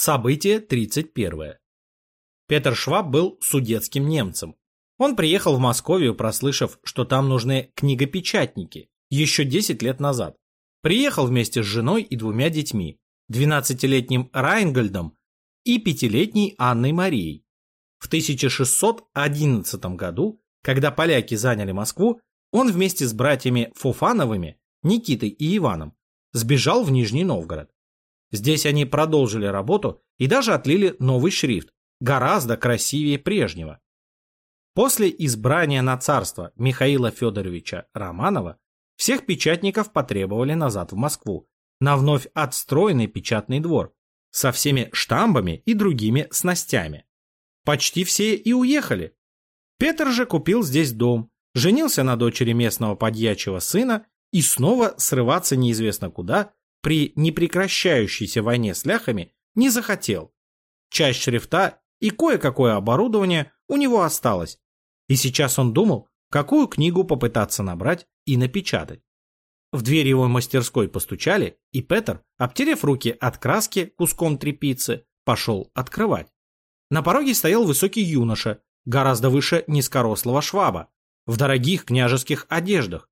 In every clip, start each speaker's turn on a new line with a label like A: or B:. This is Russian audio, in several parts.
A: Событие 31. Петр Шваб был судетским немцем. Он приехал в Московию, прослышав, что там нужны книгопечатники, еще 10 лет назад. Приехал вместе с женой и двумя детьми, 12-летним Райнгольдом и 5-летней Анной Марией. В 1611 году, когда поляки заняли Москву, он вместе с братьями Фуфановыми, Никитой и Иваном, сбежал в Нижний Новгород. Здесь они продолжили работу и даже отлили новый шрифт, гораздо красивее прежнего. После избрания на царство Михаила Федоровича Романова всех печатников потребовали назад в Москву, на вновь отстроенный печатный двор, со всеми штамбами и другими снастями. Почти все и уехали. Петр же купил здесь дом, женился на дочери местного подьячего сына и снова срываться неизвестно куда при непрекращающейся войне с ляхами не захотел. Часть шрифта и кое-какое оборудование у него осталось, и сейчас он думал, какую книгу попытаться набрать и напечатать. В дверь его мастерской постучали, и Петер, обтерев руки от краски куском тряпицы, пошел открывать. На пороге стоял высокий юноша, гораздо выше низкорослого шваба, в дорогих княжеских одеждах.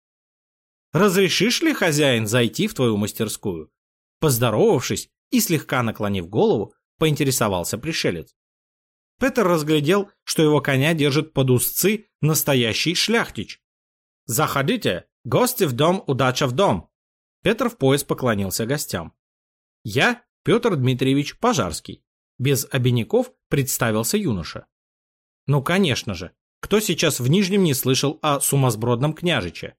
A: «Разрешишь ли, хозяин, зайти в твою мастерскую?» Поздоровавшись и слегка наклонив голову, поинтересовался пришелец. Петер разглядел, что его коня держит под узцы настоящий шляхтич. «Заходите, гости в дом, удача в дом!» Петр в пояс поклонился гостям. «Я Петр Дмитриевич Пожарский». Без обиняков представился юноша. Ну, конечно же, кто сейчас в Нижнем не слышал о сумасбродном княжиче?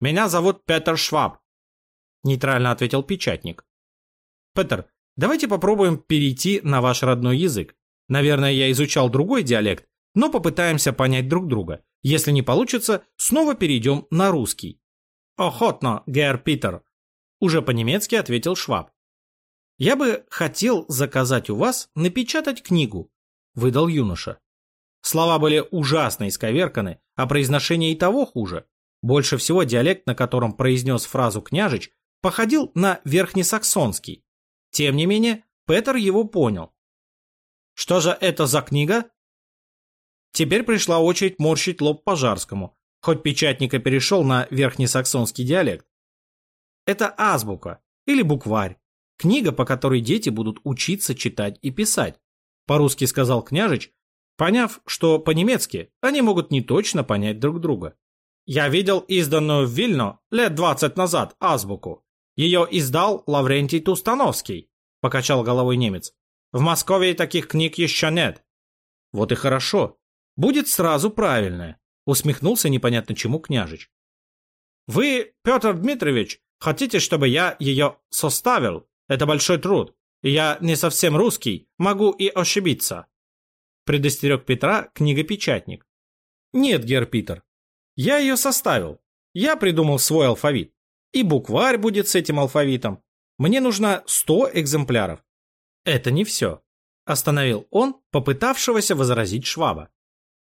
A: «Меня зовут Петр Шваб», — нейтрально ответил печатник. «Петр, давайте попробуем перейти на ваш родной язык. Наверное, я изучал другой диалект, но попытаемся понять друг друга. Если не получится, снова перейдем на русский». «Охотно, Гер Питер», — уже по-немецки ответил Шваб. «Я бы хотел заказать у вас напечатать книгу», — выдал юноша. Слова были ужасно исковерканы, а произношение и того хуже. Больше всего диалект, на котором произнес фразу княжич, походил на верхнесаксонский. Тем не менее, Петер его понял. «Что же это за книга?» Теперь пришла очередь морщить лоб Пожарскому, хоть печатника перешел на верхнесаксонский диалект. Это азбука или букварь, книга, по которой дети будут учиться читать и писать. По-русски сказал княжич, поняв, что по-немецки они могут не точно понять друг друга. Я видел изданную в Вильно лет двадцать назад азбуку. Ее издал Лаврентий Тустановский, покачал головой немец. В Москве таких книг еще нет. Вот и хорошо. Будет сразу правильное, усмехнулся непонятно чему княжич. Вы, Петр Дмитриевич, хотите, чтобы я ее составил? Это большой труд. Я не совсем русский, могу и ошибиться. Предостерег Петра книгопечатник. Нет, Гер Питер, я ее составил. Я придумал свой алфавит. И букварь будет с этим алфавитом. Мне нужно 100 экземпляров. Это не все. Остановил он, попытавшегося возразить Шваба.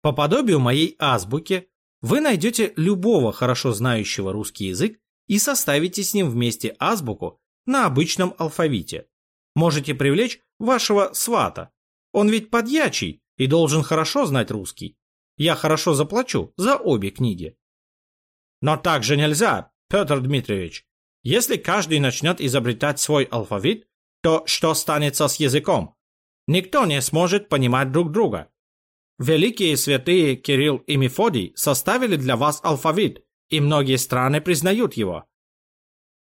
A: По подобию моей азбуки вы найдете любого хорошо знающего русский язык и составите с ним вместе азбуку на обычном алфавите. Можете привлечь вашего свата. Он ведь подьячий и должен хорошо знать русский. Я хорошо заплачу за обе книги. Но так же нельзя, Петр Дмитриевич. Если каждый начнет изобретать свой алфавит, то что станется с языком? Никто не сможет понимать друг друга. Великие святые Кирилл и Мефодий составили для вас алфавит, и многие страны признают его.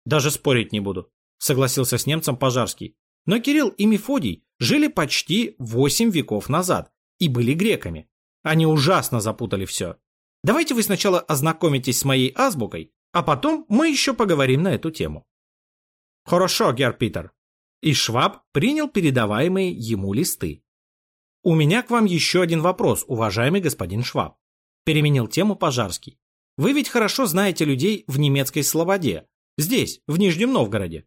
A: Даже спорить не буду, согласился с немцем Пожарский. Но Кирилл и Мефодий жили почти восемь веков назад и были греками. Они ужасно запутали все. Давайте вы сначала ознакомитесь с моей азбукой, а потом мы еще поговорим на эту тему. Хорошо, Гер Питер. И Шваб принял передаваемые ему листы. У меня к вам еще один вопрос, уважаемый господин Шваб. Переменил тему Пожарский. Вы ведь хорошо знаете людей в немецкой Слободе, здесь, в Нижнем Новгороде.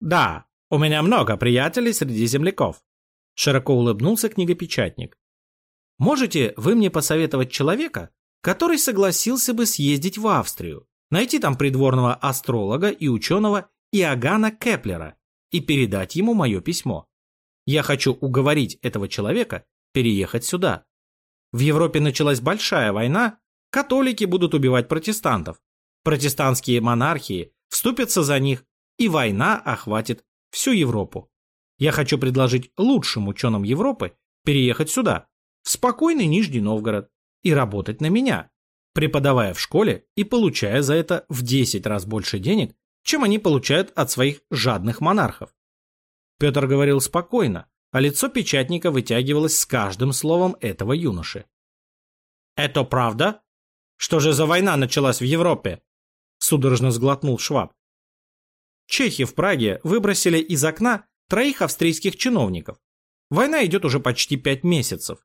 A: Да, у меня много приятелей среди земляков. Широко улыбнулся книгопечатник. Можете вы мне посоветовать человека, который согласился бы съездить в Австрию, найти там придворного астролога и ученого Иоганна Кеплера и передать ему мое письмо. Я хочу уговорить этого человека переехать сюда. В Европе началась большая война, католики будут убивать протестантов, протестантские монархии вступятся за них, и война охватит всю Европу. Я хочу предложить лучшим ученым Европы переехать сюда, в спокойный Нижний Новгород, и работать на меня, преподавая в школе и получая за это в 10 раз больше денег, чем они получают от своих жадных монархов. Петр говорил спокойно, а лицо печатника вытягивалось с каждым словом этого юноши. «Это правда? Что же за война началась в Европе?» Судорожно сглотнул Шваб. Чехи в Праге выбросили из окна троих австрийских чиновников. Война идет уже почти пять месяцев.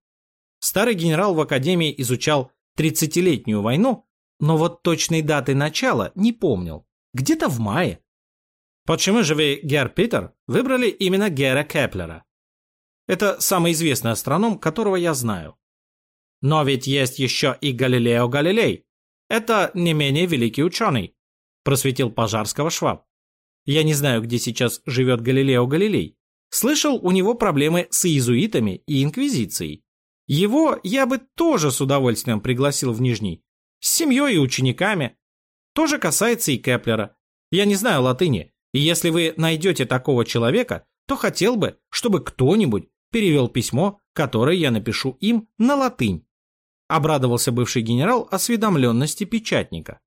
A: Старый генерал в академии изучал 30-летнюю войну, но вот точной даты начала не помнил. Где-то в мае. Почему же вы, Гер Питер, выбрали именно Гера Кеплера? Это самый известный астроном, которого я знаю. Но ведь есть еще и Галилео Галилей. Это не менее великий ученый, просветил Пожарского Шваб. Я не знаю, где сейчас живет Галилео Галилей. Слышал, у него проблемы с иезуитами и инквизицией. Его я бы тоже с удовольствием пригласил в Нижний. С семьей и учениками. Тоже касается и Кеплера. Я не знаю латыни, и если вы найдете такого человека, то хотел бы, чтобы кто-нибудь перевел письмо, которое я напишу им на латынь. Обрадовался бывший генерал осведомленности печатника.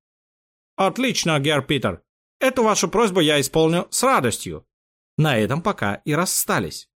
A: Отлично, Герр Питер. Эту вашу просьбу я исполню с радостью. На этом пока и расстались.